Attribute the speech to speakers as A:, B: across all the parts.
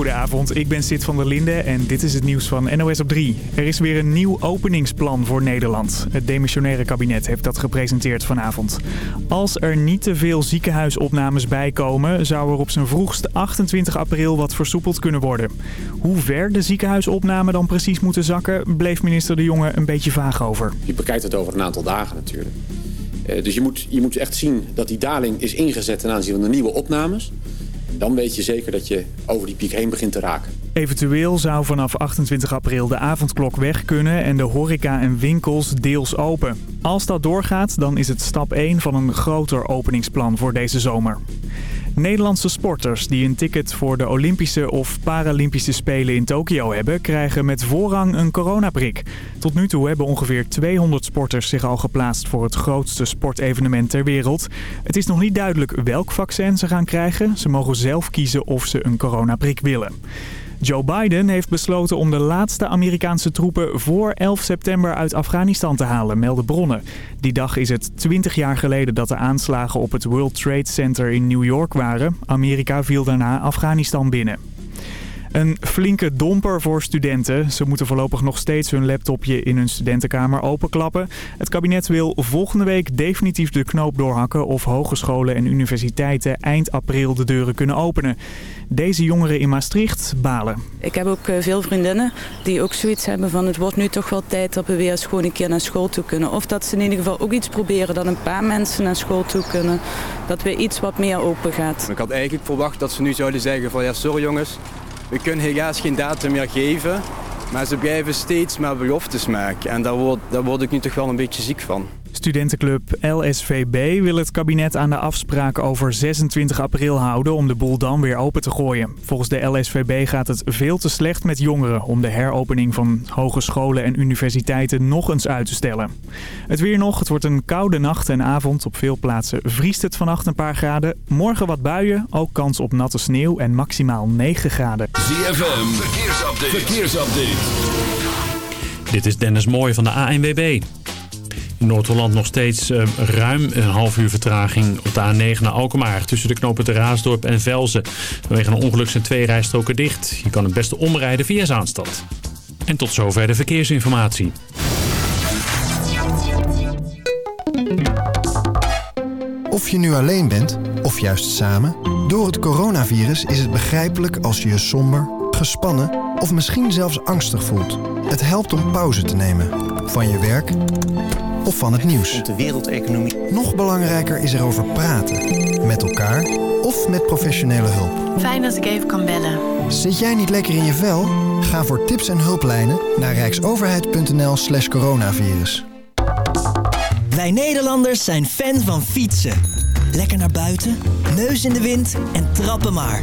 A: Goedenavond, ik ben Sid van der Linde en dit is het nieuws van NOS op 3. Er is weer een nieuw openingsplan voor Nederland. Het demissionaire kabinet heeft dat gepresenteerd vanavond. Als er niet te veel ziekenhuisopnames bijkomen... zou er op zijn vroegst 28 april wat versoepeld kunnen worden. Hoe ver de ziekenhuisopnamen dan precies moeten zakken... bleef minister De Jonge een beetje vaag over.
B: Je bekijkt het over een aantal dagen natuurlijk. Eh, dus je moet, je moet echt zien dat die daling is ingezet ten aanzien van de nieuwe opnames... Dan weet je zeker dat je over die piek heen begint te raken.
A: Eventueel zou vanaf 28 april de avondklok weg kunnen en de horeca en winkels deels open. Als dat doorgaat, dan is het stap 1 van een groter openingsplan voor deze zomer. Nederlandse sporters die een ticket voor de Olympische of Paralympische Spelen in Tokio hebben... krijgen met voorrang een coronaprik. Tot nu toe hebben ongeveer 200 sporters zich al geplaatst voor het grootste sportevenement ter wereld. Het is nog niet duidelijk welk vaccin ze gaan krijgen. Ze mogen zelf kiezen of ze een coronaprik willen. Joe Biden heeft besloten om de laatste Amerikaanse troepen voor 11 september uit Afghanistan te halen, melden bronnen. Die dag is het 20 jaar geleden dat de aanslagen op het World Trade Center in New York waren. Amerika viel daarna Afghanistan binnen. Een flinke domper voor studenten. Ze moeten voorlopig nog steeds hun laptopje in hun studentenkamer openklappen. Het kabinet wil volgende week definitief de knoop doorhakken... of hogescholen en universiteiten eind april de deuren kunnen openen. Deze jongeren in Maastricht balen.
C: Ik heb ook eh, veel vriendinnen die ook zoiets hebben van... het wordt nu toch wel tijd dat we weer eens gewoon een keer naar school toe kunnen. Of dat ze in ieder geval ook iets proberen dat een paar mensen naar school toe kunnen. Dat weer iets wat meer open gaat.
D: Ik had eigenlijk verwacht dat ze nu zouden zeggen van... ja, sorry jongens, we kunnen helaas geen datum meer geven. Maar ze blijven steeds maar beloftes maken. En daar word, daar word ik nu toch wel een beetje ziek van.
A: Studentenclub LSVB wil het kabinet aan de afspraak over 26 april houden om de boel dan weer open te gooien. Volgens de LSVB gaat het veel te slecht met jongeren om de heropening van hogescholen en universiteiten nog eens uit te stellen. Het weer nog, het wordt een koude nacht en avond. Op veel plaatsen vriest het vannacht een paar graden. Morgen wat buien, ook kans op natte sneeuw en maximaal 9 graden.
E: ZFM, verkeersupdate. verkeersupdate.
F: Dit is Dennis Mooij van de ANWB. Noord-Holland nog steeds uh, ruim een half uur vertraging op de A9 naar Alkmaar. Tussen de knopen de Raasdorp en Velzen. Vanwege een ongeluk zijn twee rijstroken dicht. Je kan het beste omrijden via Zaanstad. En tot zover de verkeersinformatie.
G: Of je nu alleen bent, of juist samen... door het coronavirus is het begrijpelijk als je je somber, gespannen... of misschien zelfs angstig voelt. Het helpt om pauze te nemen. Van je werk of van het nieuws.
H: De wereldeconomie.
G: Nog belangrijker is erover praten. Met elkaar of met professionele hulp.
I: Fijn dat ik even kan bellen.
G: Zit jij niet lekker in je vel? Ga voor tips en hulplijnen naar rijksoverheid.nl slash coronavirus.
J: Wij Nederlanders zijn fan van fietsen. Lekker naar buiten, neus in de wind en trappen maar.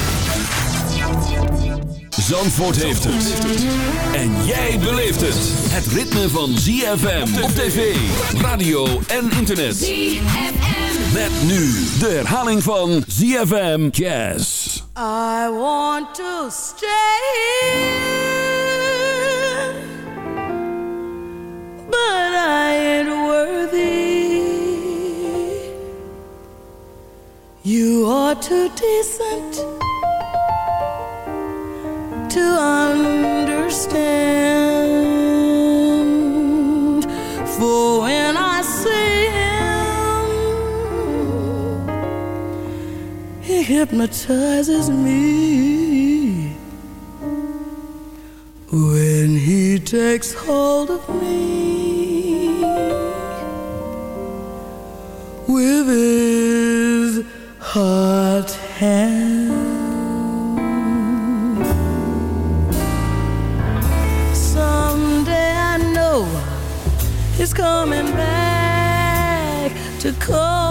E: Zandvoort heeft het. En jij beleeft het. Het ritme van ZFM op tv, radio en internet. ZFM. Met nu de herhaling van ZFM Jazz.
K: I want to stay But I ain't worthy You are too decent hypnotizes me. When he takes hold of me with his hot hand. Coming back to call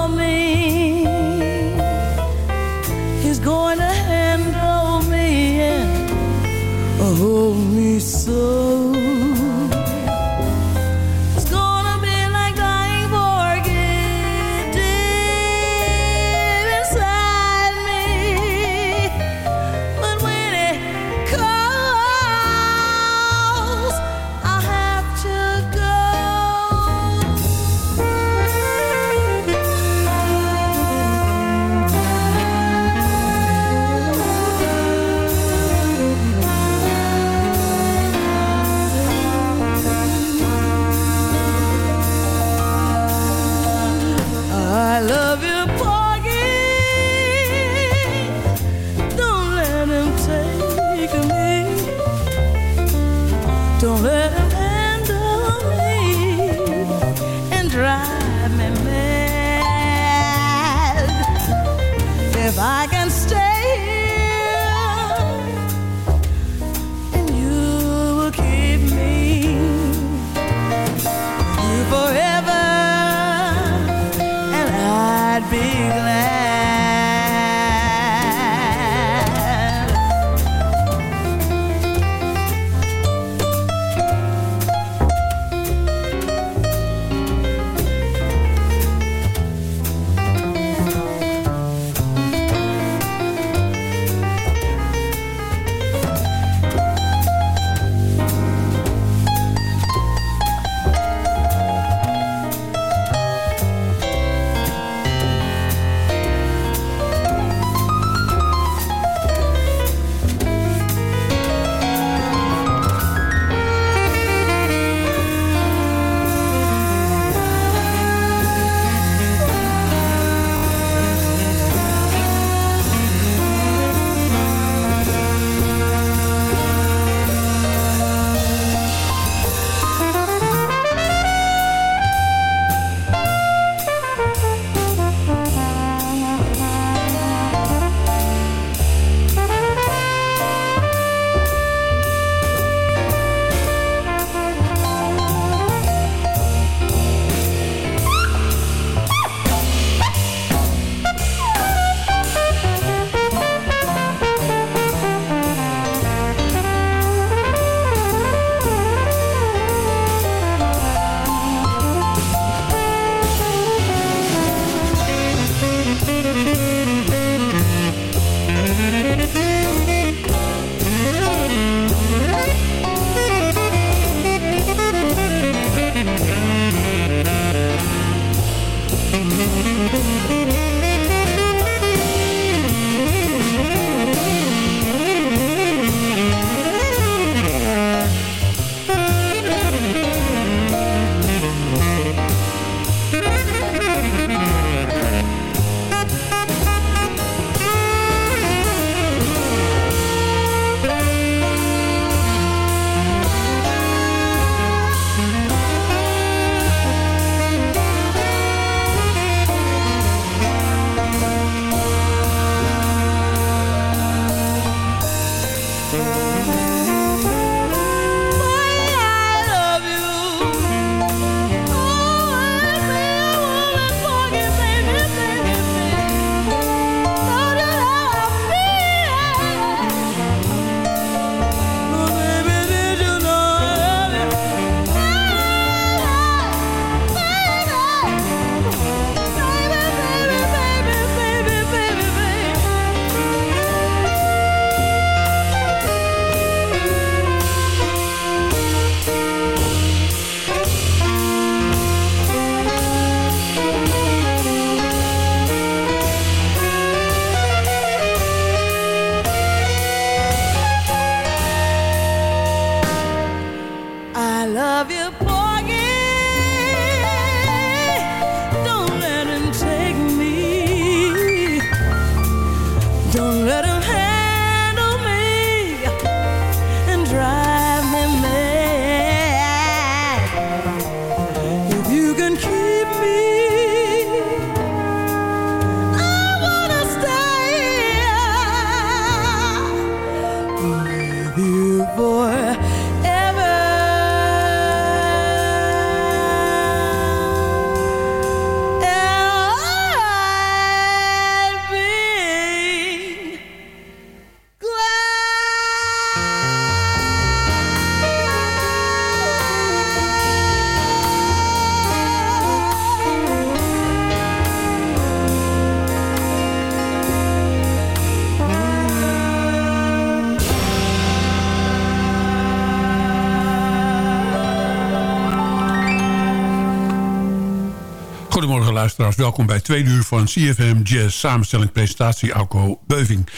L: welkom bij Tweede Uur van CFM Jazz. Samenstelling, presentatie, Alco Beuving.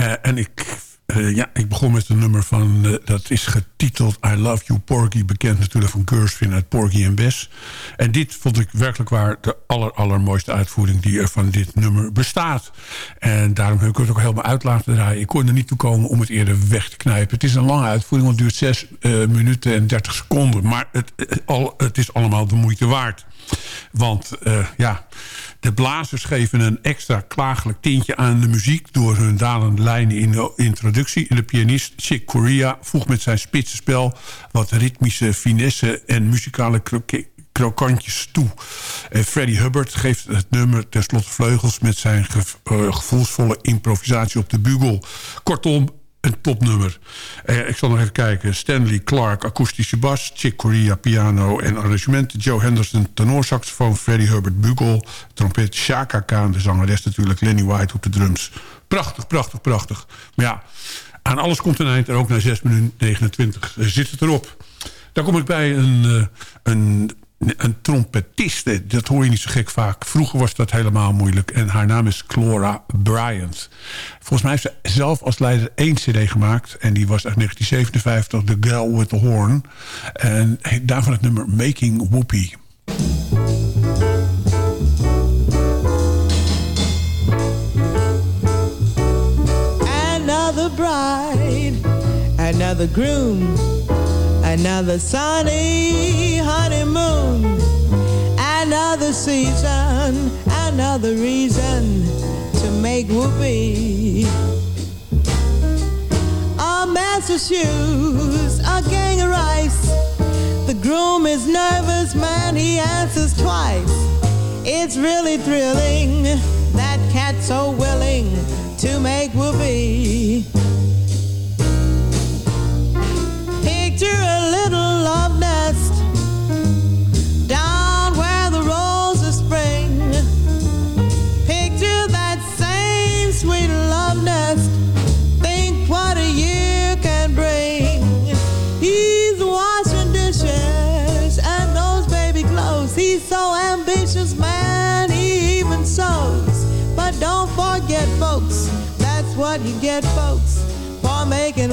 L: Uh, en ik, uh, ja, ik begon met een nummer van... Uh, dat is getiteld I Love You Porgy. Bekend natuurlijk van Gershwin uit Porgy en Bess. En dit vond ik werkelijk waar de aller, allermooiste uitvoering... die er van dit nummer bestaat. En daarom heb ik het ook helemaal uit laten draaien. Ik kon er niet toe komen om het eerder weg te knijpen. Het is een lange uitvoering, want het duurt 6 minuten en 30 seconden. Maar het, al, het is allemaal de moeite waard. Want uh, ja, de blazers geven een extra klagelijk tintje aan de muziek... door hun dalende lijnen in de introductie. En de pianist Chick Corea voegt met zijn spitse spel... wat ritmische finesse en muzikale krokantjes toe. Uh, Freddie Hubbard geeft het nummer tenslotte vleugels... met zijn gevoelsvolle improvisatie op de bugel. Kortom, een topnummer. ik zal nog even kijken. Stanley Clark, akoestische bas. Chick Corea, piano en arrangement. Joe Henderson, tenorsaxofoon. Freddie Hubbard, bugel. Trompet Shaka Khan, de zangeres natuurlijk. Lenny White op de drums. Prachtig, prachtig, prachtig. Maar ja, aan alles komt een eind. En ook na 6 minuten 29 zit het erop. Dan kom ik bij een, uh, een, een trompetiste. Dat hoor je niet zo gek vaak. Vroeger was dat helemaal moeilijk. En haar naam is Clora Bryant. Volgens mij heeft ze zelf als leider één cd gemaakt. En die was uit 1957, The Girl with the Horn. En daarvan het nummer Making Whoopie.
M: Another bride, another groom Another sunny honeymoon. Another season. Another reason To make whoopee. A mess of shoes A gang of rice. The groom is nervous Man, he answers twice. It's really thrilling That cat's so willing To make whoopee love nest down where the roses spring. Picture that same sweet love nest. Think what a year can bring. He's washing dishes and those baby clothes. He's so ambitious, man. He even sews. But don't forget, folks, that's what you get, folks, for making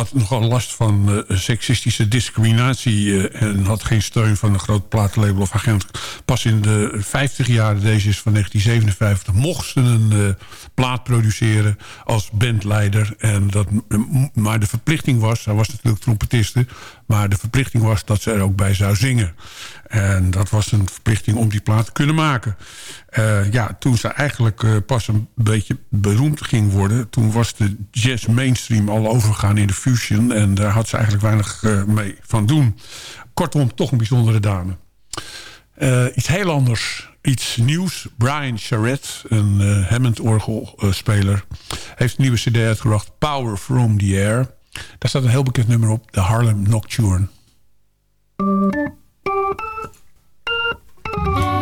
L: had nogal last van uh, seksistische discriminatie... Uh, en had geen steun van een groot platenlabel of agent. Pas in de 50 jaar, deze is van 1957... mocht ze een plaat produceren als bandleider. En dat, maar de verplichting was, hij was natuurlijk trompetiste... maar de verplichting was dat ze er ook bij zou zingen. En dat was een verplichting om die plaat te kunnen maken. Uh, ja, toen ze eigenlijk uh, pas een beetje beroemd ging worden... toen was de jazz mainstream al overgegaan in de fusion... en daar had ze eigenlijk weinig uh, mee van doen. Kortom, toch een bijzondere dame. iets heel anders, iets nieuws. Brian Charette, een Hammond-orgelspeler... heeft een nieuwe cd uitgebracht. Power From The Air. Daar staat een heel bekend nummer op. De Harlem Nocturne. thank you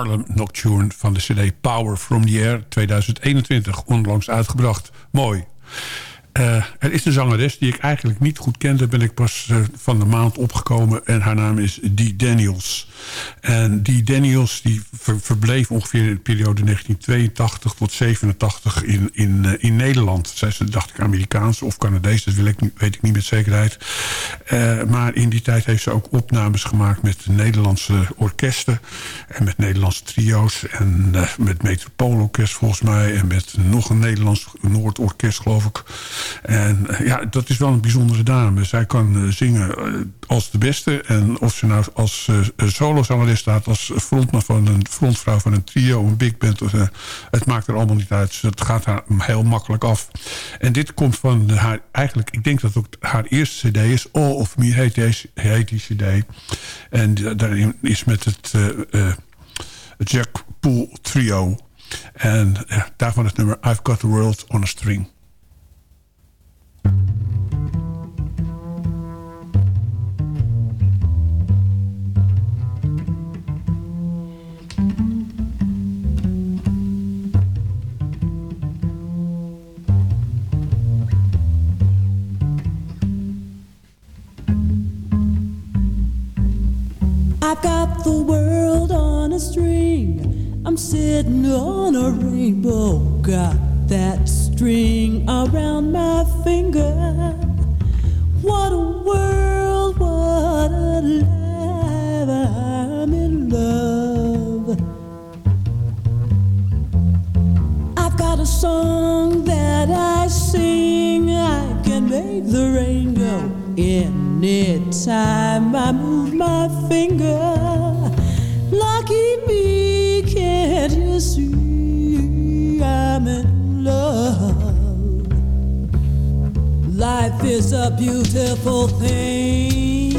L: Harlem Nocturne van de cd Power From The Air 2021. Onlangs uitgebracht. Mooi. Uh, er is een zangeres die ik eigenlijk niet goed kende. Ben ik pas uh, van de maand opgekomen. En haar naam is Dee Daniels. En Dee Daniels die ver, verbleef ongeveer in de periode 1982 tot 87 in, in, uh, in Nederland. Zij is, dacht ik, Amerikaans of Canadees. Dat weet ik niet met zekerheid. maar in die tijd heeft ze ook opnames gemaakt met Nederlandse orkesten. En met Nederlandse trio's. En met Metropoolorkest volgens mij. En met nog een Nederlands Noordorkest geloof ik. En ja, dat is wel een bijzondere dame. Zij kan zingen als de beste. En of ze nou als uh, solozangeres staat... als frontman van een frontvrouw van een trio, een big band... Het maakt er allemaal niet uit. Het gaat haar heel makkelijk af. En dit komt van haar... Eigenlijk, ik denk dat het ook haar eerste cd is. All of Me heet, deze, heet die cd. En daarin is met het Jack Pool trio... En daarvan het nummer I've Got The World On A String.
N: Sitting on a rainbow. Got that string around my finger. What a world, what a life. I'm in love. I've got a song that I sing. I can make the rain go anytime I move my finger. Lucky me, can't you see? I'm in love. Life is a beautiful thing.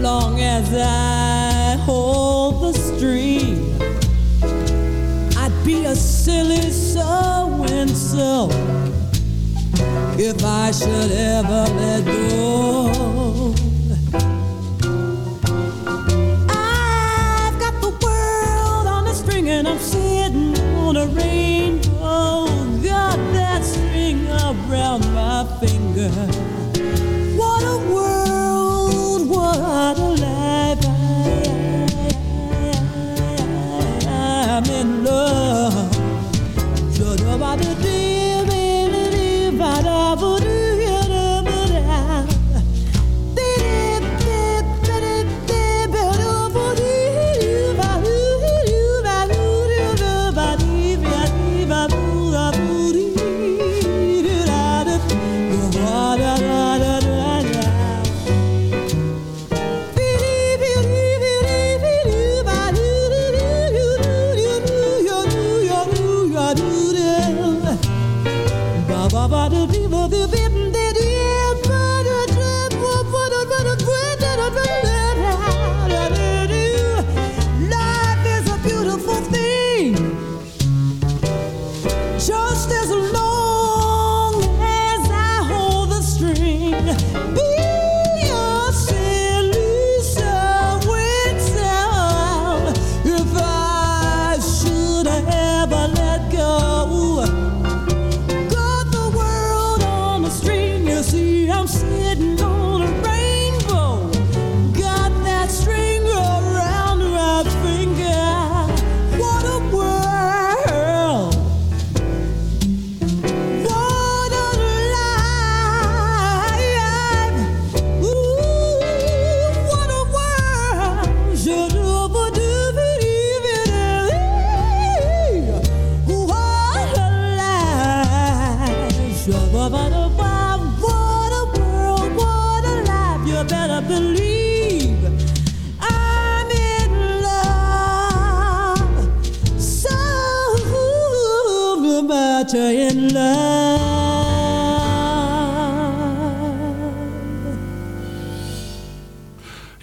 N: Long as I hold the string, I'd be a silly so and so if I should ever let go. I've got the world on a string and I'm sitting on a rainbow. 的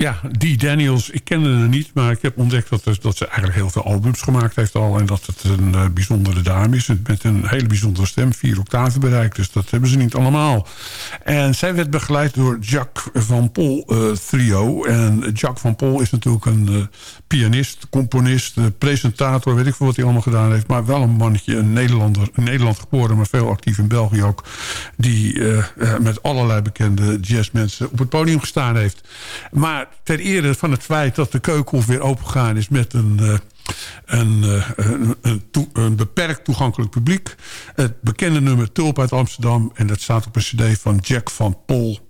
L: ja, die Daniels, ik kende haar niet... maar ik heb ontdekt dat, dat ze eigenlijk heel veel albums gemaakt heeft al... en dat het een uh, bijzondere dame is met een hele bijzondere stem. Vier octaven bereikt, dus dat hebben ze niet allemaal. En zij werd begeleid door Jacques van Pol uh, trio. En Jacques van Pol is natuurlijk een uh, pianist, componist, presentator... weet ik veel wat hij allemaal gedaan heeft. Maar wel een mannetje, een Nederlander, in Nederland geboren... maar veel actief in België ook... die met allerlei bekende jazzmensen op het podium gestaan heeft. Maar ter ere van het feit dat de Keukenhof weer opengegaan is... met een, een, uh, een, een, een, beperkt toegankelijk publiek. Het bekende nummer Tulp uit Amsterdam. En dat staat op een cd van Jack van Pol.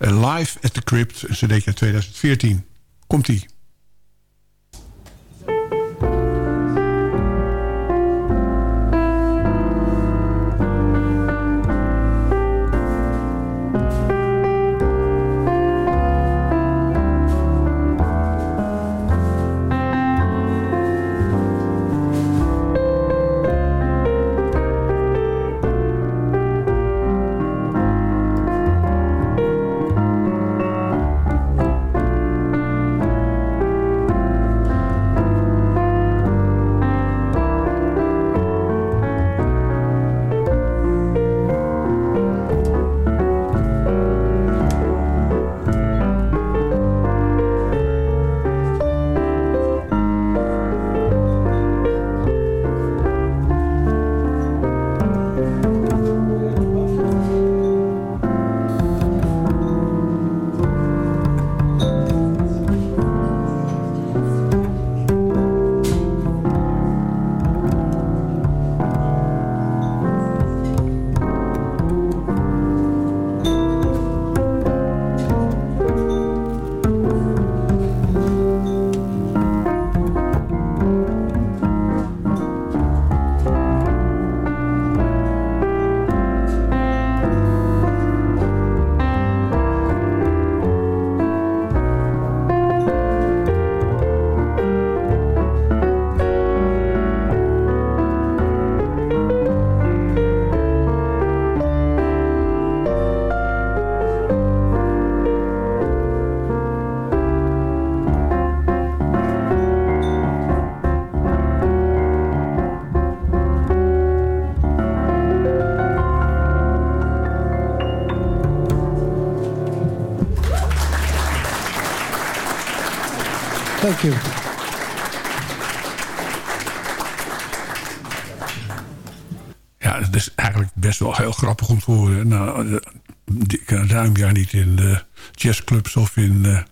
L: Uh, live at the Crypt, een cd uit 2014. Komt-ie.
O: Thank you.
L: Ja, het is eigenlijk best wel heel grappig om te horen. Nou, ik ruim jaar niet in de jazzclubs of in...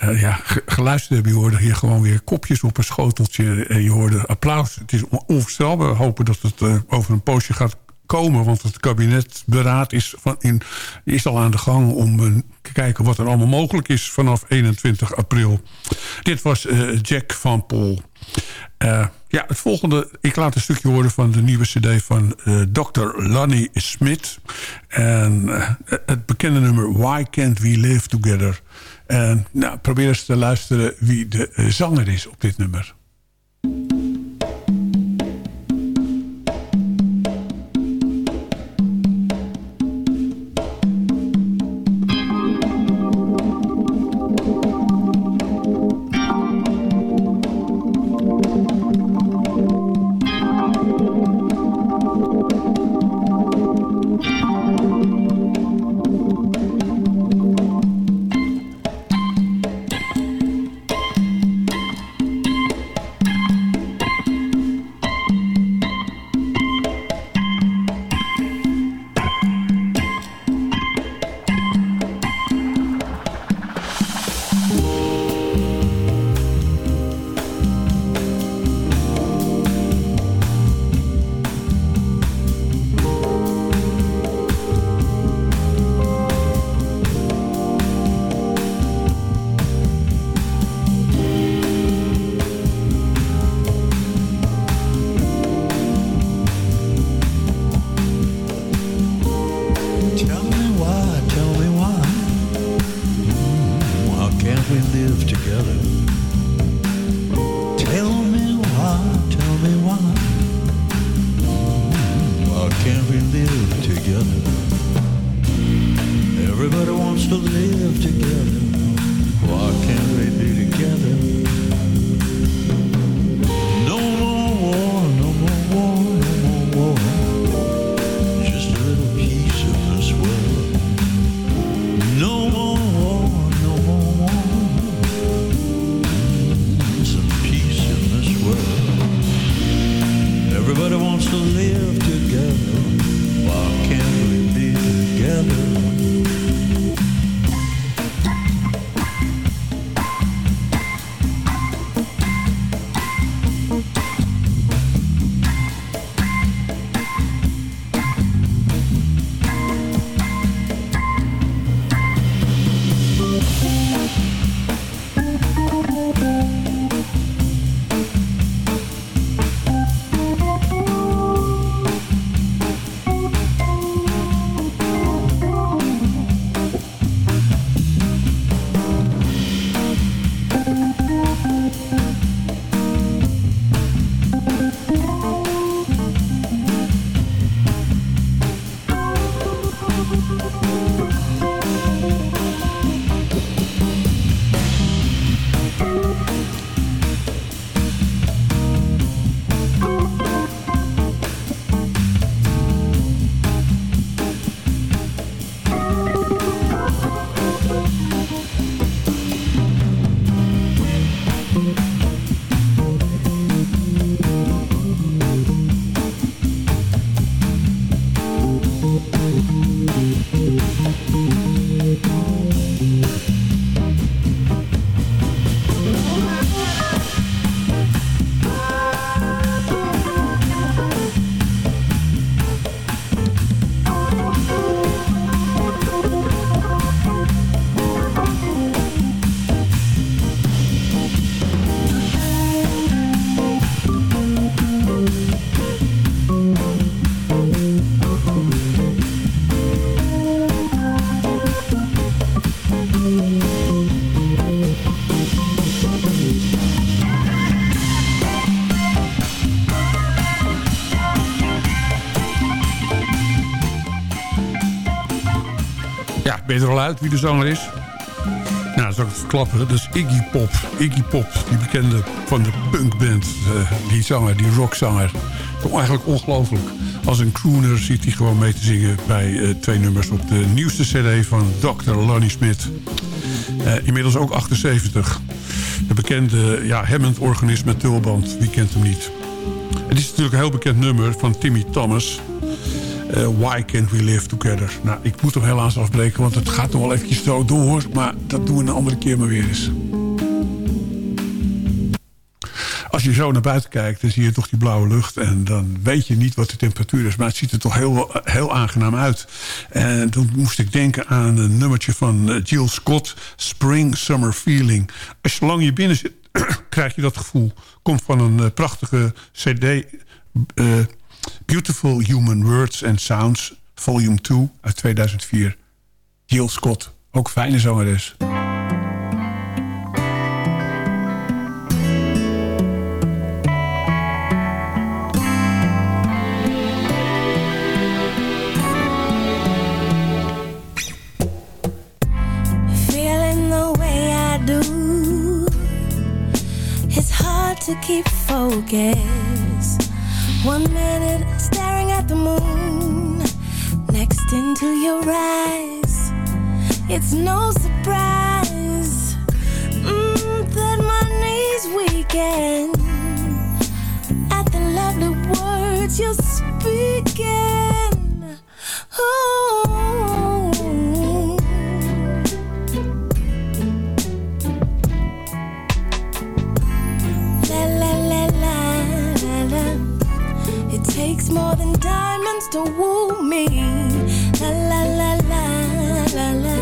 L: Uh, ja, geluisterd hebben. Je hoorde hier gewoon weer kopjes op een schoteltje. En je hoorde applaus. Het is onvoorstelbaar. We hopen dat het over een poosje gaat komen. Want het kabinetberaad is, van in, is al aan de gang om uh, te kijken wat er allemaal mogelijk is vanaf 21 april. Dit was uh, Jack van Pol. Uh, ja, het volgende, ik laat een stukje horen van de nieuwe cd van Dr. Lonnie Smith. En het bekende nummer Why Can't We Live Together. En nou, probeer eens te luisteren wie de zanger is op dit nummer. Ja, ben je er al uit wie de zanger is? Nou, zal ik het verklappen. Dat is Iggy Pop. Iggy Pop, die bekende van de punkband. eh, die zanger, die rockzanger. Toch eigenlijk ongelooflijk. Als een crooner zit hij gewoon mee te zingen... bij eh, twee nummers op de nieuwste cd van Dr. Lonnie Smith. Eh, inmiddels ook 78. De bekende ja, Hammond-organist met tulband. Wie kent hem niet? Het is natuurlijk een heel bekend nummer van Timmy Thomas... Eh, why can't we live together? Nou, ik moet hem helaas afbreken, want het gaat nog wel eventjes zo door. Maar dat doen we een andere keer maar weer eens. Als je zo naar buiten kijkt, dan zie je toch die blauwe lucht. En dan weet je niet wat de temperatuur is. Maar het ziet er toch heel, heel aangenaam uit. En toen moest ik denken aan een nummertje van eh, Jill Scott. Spring Summer Feeling. Als je lang hier binnen zit, krijg je dat gevoel. Komt van een eh, prachtige cd... eh, Beautiful Human Words and Sounds, volume 2 uit 2004. Jill Scott, ook fijne zangeres.
O: To keep focus. One minute staring at the moon, next into your eyes. It's no surprise mm, that my knees weaken at the lovely words you're speaking. Ooh. More than diamonds to woo me. La la la la la la.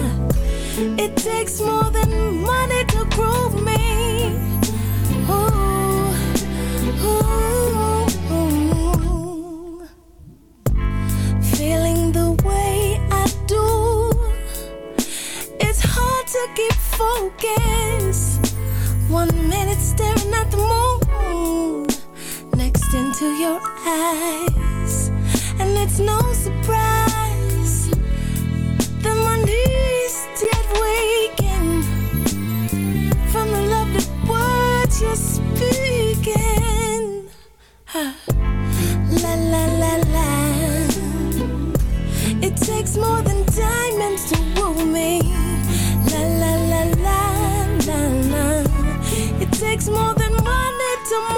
O: It takes more than money to groove me. Ooh, ooh, ooh. Feeling the way I do. It's hard to keep focus. One minute staring at the moon, next into your eyes, and it's no surprise that my knees yet waking from the lovely words you're speaking. La la la la. It takes more than diamonds to woo me. La la la la la la. It takes more than money to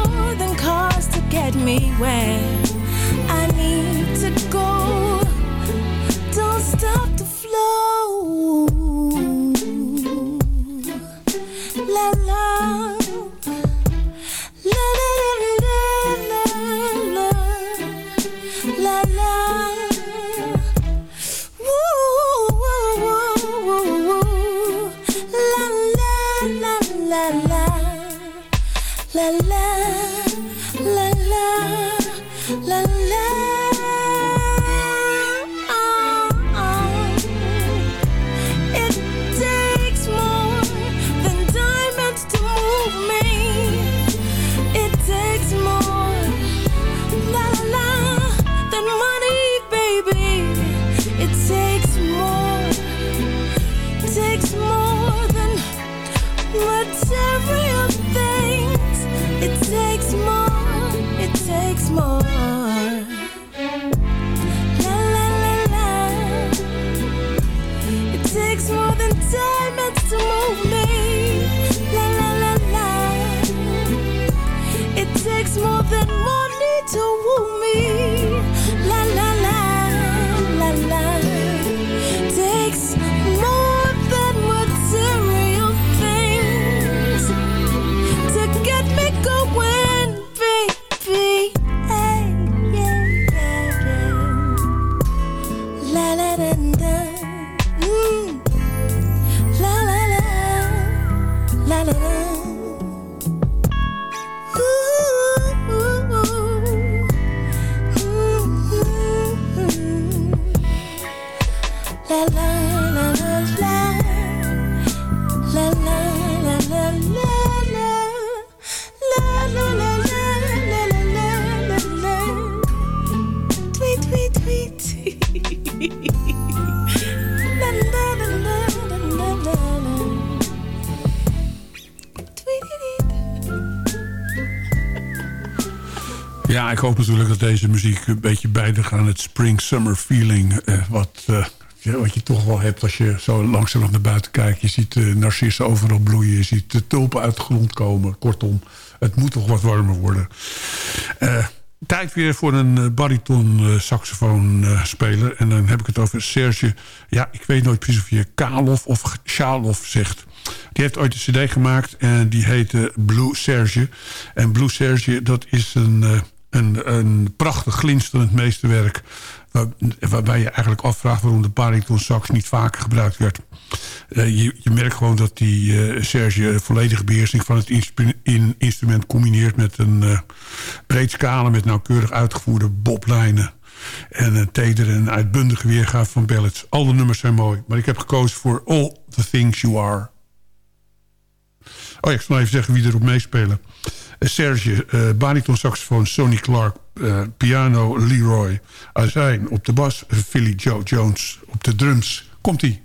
O: me where
L: Ja, ik hoop natuurlijk dat deze muziek een beetje bijdraagt aan het spring-summer feeling. eh, wat, eh, wat je toch wel hebt als je zo langzaam naar buiten kijkt. Je ziet uh, narcissen overal bloeien. Je ziet de tulpen uit de grond komen. Kortom, het moet toch wat warmer worden. Eh, tijd weer voor een bariton uh, saxofoon uh, speler. En dan heb ik het over Serge. Ja, ik weet nooit precies of je Kalov of Shalov zegt. Die heeft ooit een cd gemaakt en die heette Blue Serge. En Blue Serge, dat is een, een, een prachtig glinsterend meesterwerk... Waar, waarbij je eigenlijk afvraagt waarom de bariton sax niet vaker gebruikt werd. Uh, je, je, merkt gewoon dat die uh, Serge volledige beheersing van het in instrument combineert... met een breed scala met nauwkeurig uitgevoerde boblijnen. En een tedere en uitbundige weergave van ballads. Alle nummers zijn mooi, maar ik heb gekozen voor All the Things You Are. Oh ja, ik zal even zeggen wie erop meespelen. Serge, uh, bariton saxofoon Sonny Clark, uh, piano Leroy Azijn op de bas, Philly Joe Jones op de drums. Komt-ie.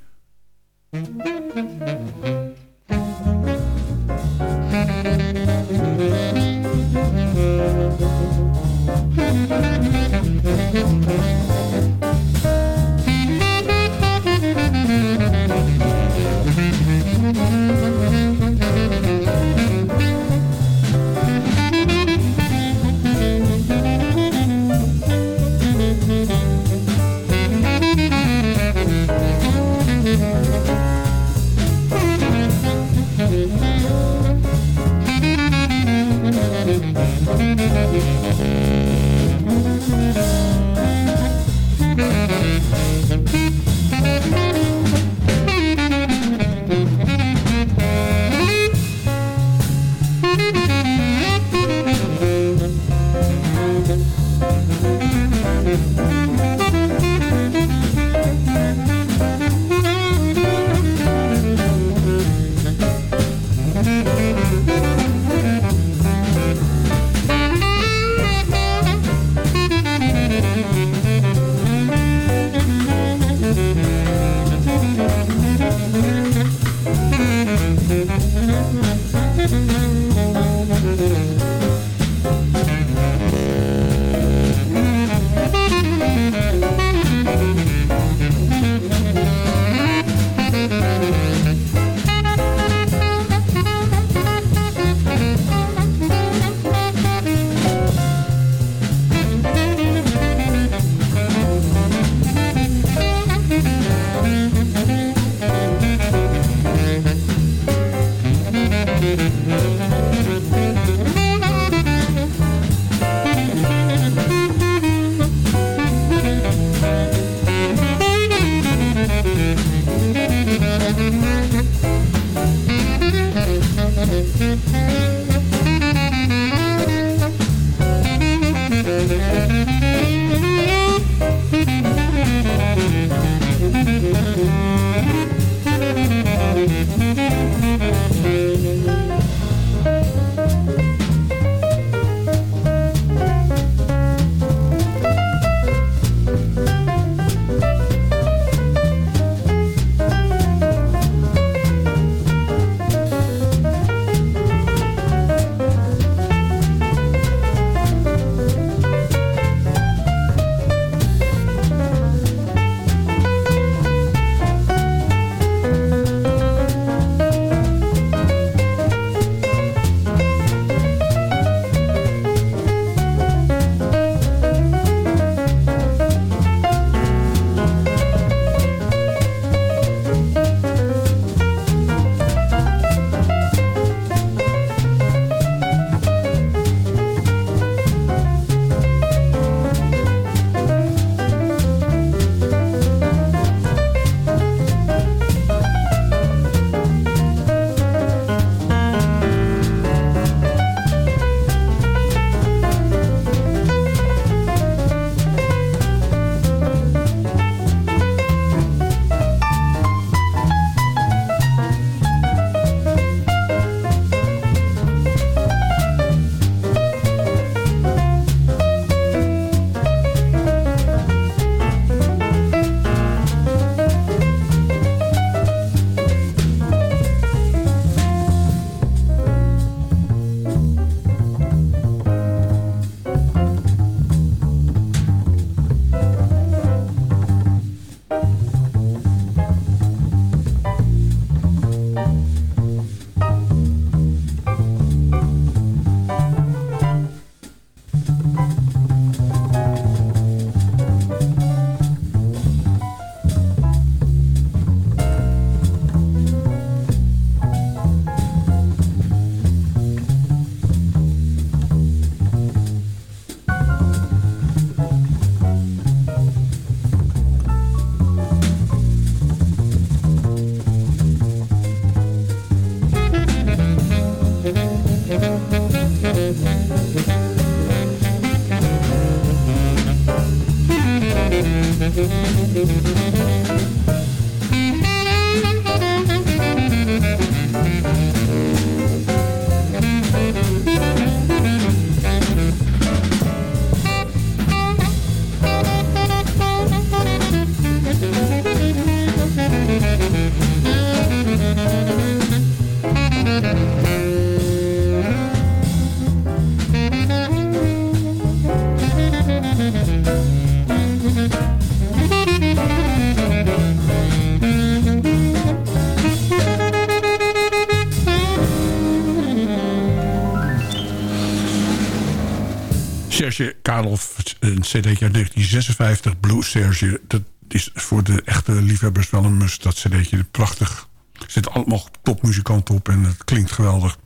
L: Cd uit 1956, Blue Serge. Dat is voor de echte liefhebbers wel een must, dat cd'tje. Prachtig. Er zitten allemaal topmuzikanten op en het klinkt geweldig.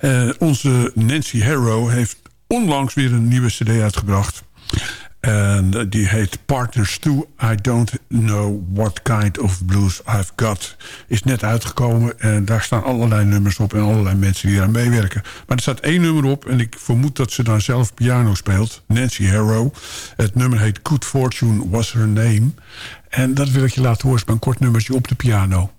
L: Eh, onze Nancy Harrow heeft onlangs weer een nieuwe cd uitgebracht. En die heet Partners 2. I don't know what kind of blues I've got. Is net uitgekomen en daar staan allerlei nummers op... en allerlei mensen die eraan meewerken. Maar er staat één nummer op en ik vermoed dat ze dan zelf piano speelt. Nancy Harrow. Het nummer heet Good Fortune Was Her Name. En dat wil ik je laten horen. is maar een kort nummertje op de piano.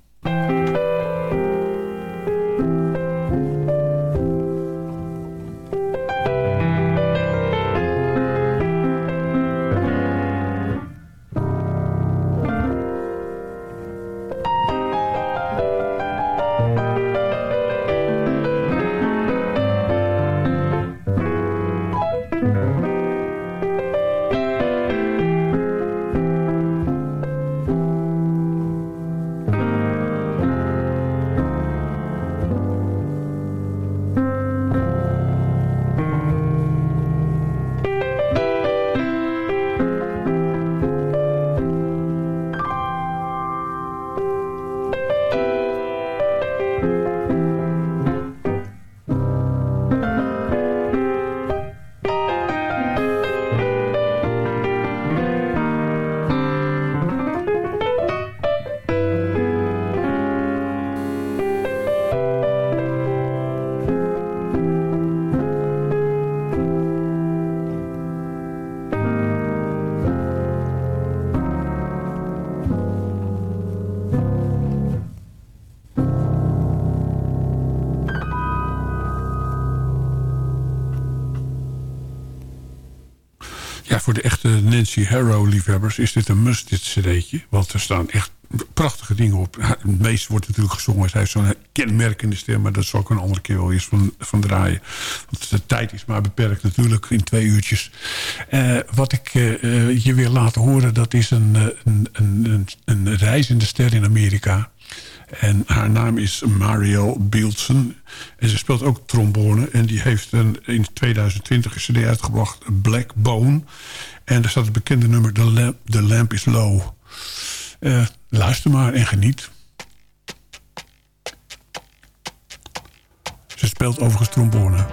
L: Harrow-liefhebbers is dit een must, dit cd'tje. Want er staan echt prachtige dingen op. Het meeste wordt natuurlijk gezongen. Hij heeft zo'n kenmerkende stem, maar dat zal ik een andere keer wel eens van, van draaien. Want de tijd is maar beperkt natuurlijk, in twee uurtjes. Eh, wat ik uh, je wil laten horen, dat is een, een, een, een reizende ster in Amerika. En haar naam is Mariel Beeldsen. En ze speelt ook trombone. En die heeft een, in 2020 een cd uitgebracht, Black Bone. En daar staat het bekende nummer The Lamp, The Lamp is Low. Uh, luister maar en geniet. Ze speelt overigens trombone.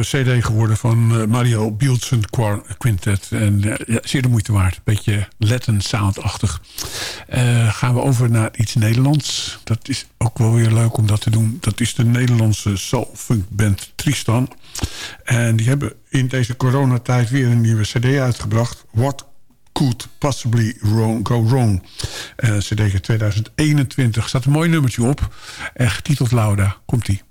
L: Cd geworden van uh, Mario Bielsen Quintet. En uh, ja, zeer de moeite waard. Beetje Latin soundachtig. Uh, gaan we over naar iets Nederlands. Dat is ook wel weer leuk om dat te doen. Dat is de Nederlandse soul funk band Tristan. En die hebben in deze coronatijd weer een nieuwe cd uitgebracht. What Could Possibly Go Wrong. Uh, CD 2021 staat een mooi nummertje op. En getiteld Lauda. Komt-ie.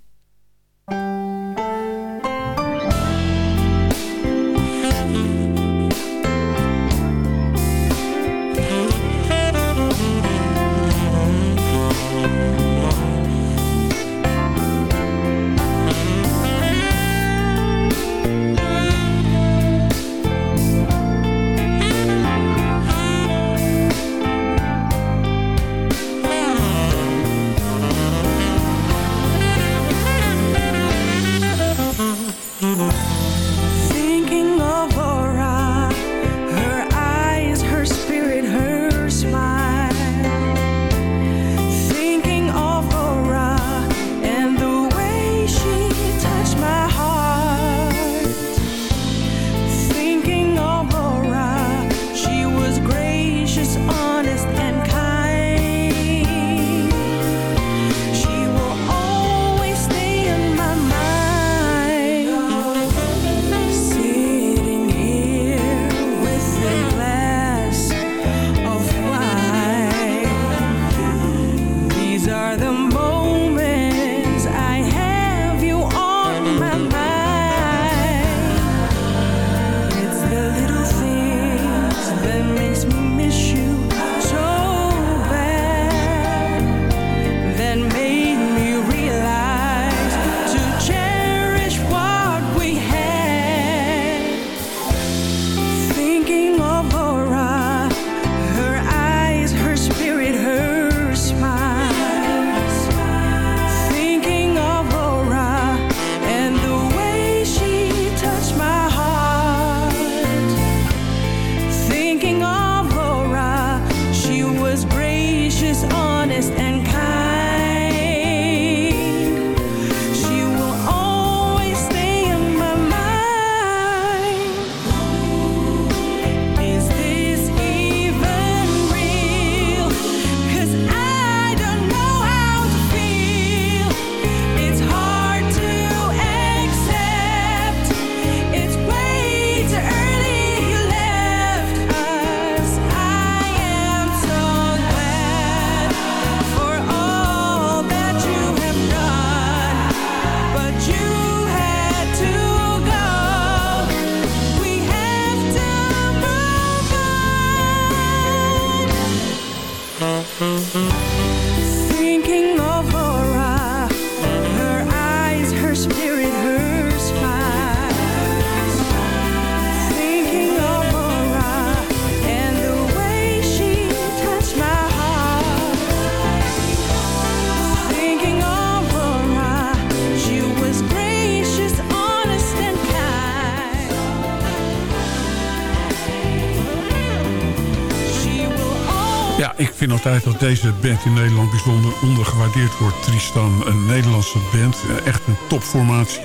L: Vind altijd dat deze band in Nederland bijzonder ondergewaardeerd wordt. Tristan, een Nederlandse band. Eh, echt een topformatie.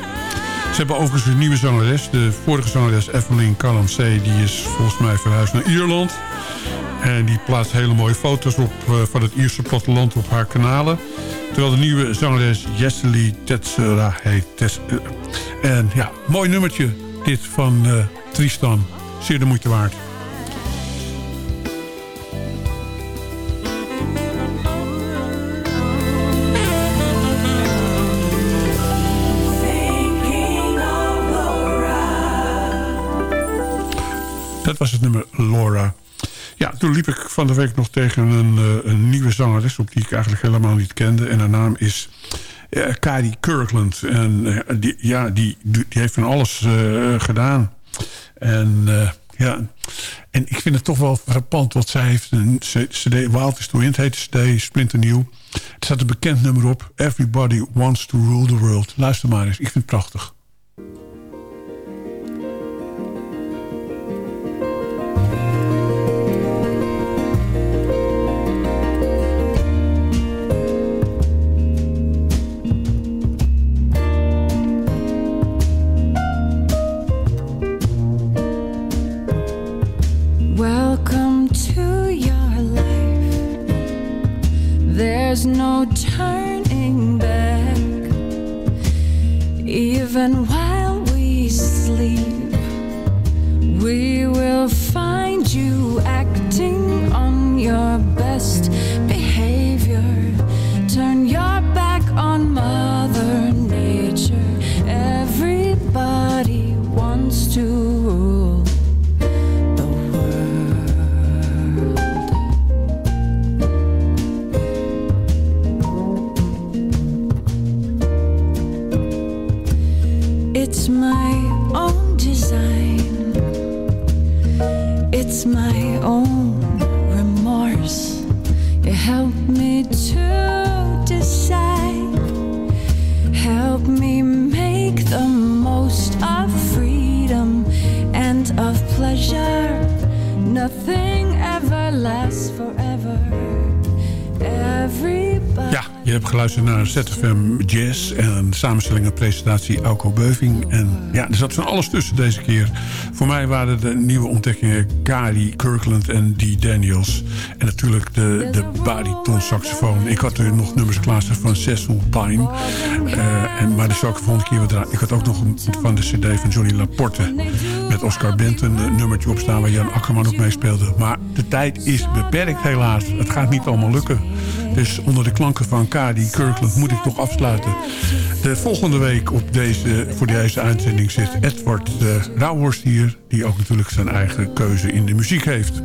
L: Ze hebben overigens een nieuwe zangeres. De vorige zangeres Evelyn Calamsey, die is volgens mij verhuisd naar Ierland. En die plaatst hele mooie foto's op, uh, van het Ierse platteland op haar kanalen. Terwijl de nieuwe zangeres Jessely Tetsera heet. Uh, en ja, mooi nummertje dit van uh, Tristan. Zeer de moeite waard. Was het nummer Laura. Ja, toen liep ik van de week nog tegen een, uh, een nieuwe zangeres... op die ik eigenlijk helemaal niet kende. En haar naam is uh, Kari Kirkland. En uh, die, ja, die, die heeft van alles gedaan. En ja, en ik vind het toch wel frappant... wat zij heeft een cd, Wild is to Wind heet de cd, splinternieuw. Er staat een bekend nummer op. Everybody wants to rule the world. Luister maar eens, ik vind het prachtig.
O: My own design. It's my own remorse. You help me to decide. Help me make the most of freedom and of pleasure. Nothing ever lasts forever. Everybody.
L: Ja, je hebt geluisterd naar ZFM Jazz en samenstelling en presentatie Auko Beuving. En ja, er zat van alles tussen deze keer. Voor mij waren de nieuwe ontdekkingen Kari Kirkland en Dee Daniels. En natuurlijk de, de bariton saxofoon. Ik had er nog nummers klaarstaan van Cecil Pine. Eh, en, maar de zal ik de volgende keer. Ik had ook nog een- van de cd van Johnny Laporte. Met Oscar Benton een nummertje op staan waar Jan Akkerman ook meespeelde. Maar de tijd is beperkt helaas. Het gaat niet allemaal lukken. Dus onder de klanken van Kadi Kirkland moet ik toch afsluiten. De volgende week op deze, voor deze uitzending zit Edward uh, hier. Die ook natuurlijk zijn eigen keuze in de muziek heeft.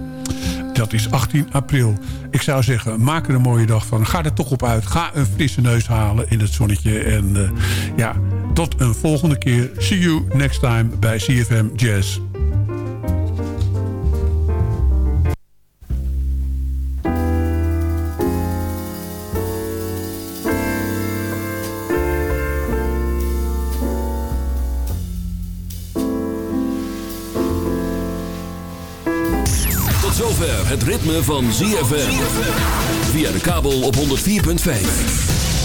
L: Dat is 18 april. Ik zou zeggen, maak er een mooie dag van. Ga er toch op uit. Ga een frisse neus halen in het zonnetje. En uh, ja, tot een volgende keer. See you next time bij CFM Jazz.
E: Tot zover het ritme van ZFM. Via de kabel op 104.5.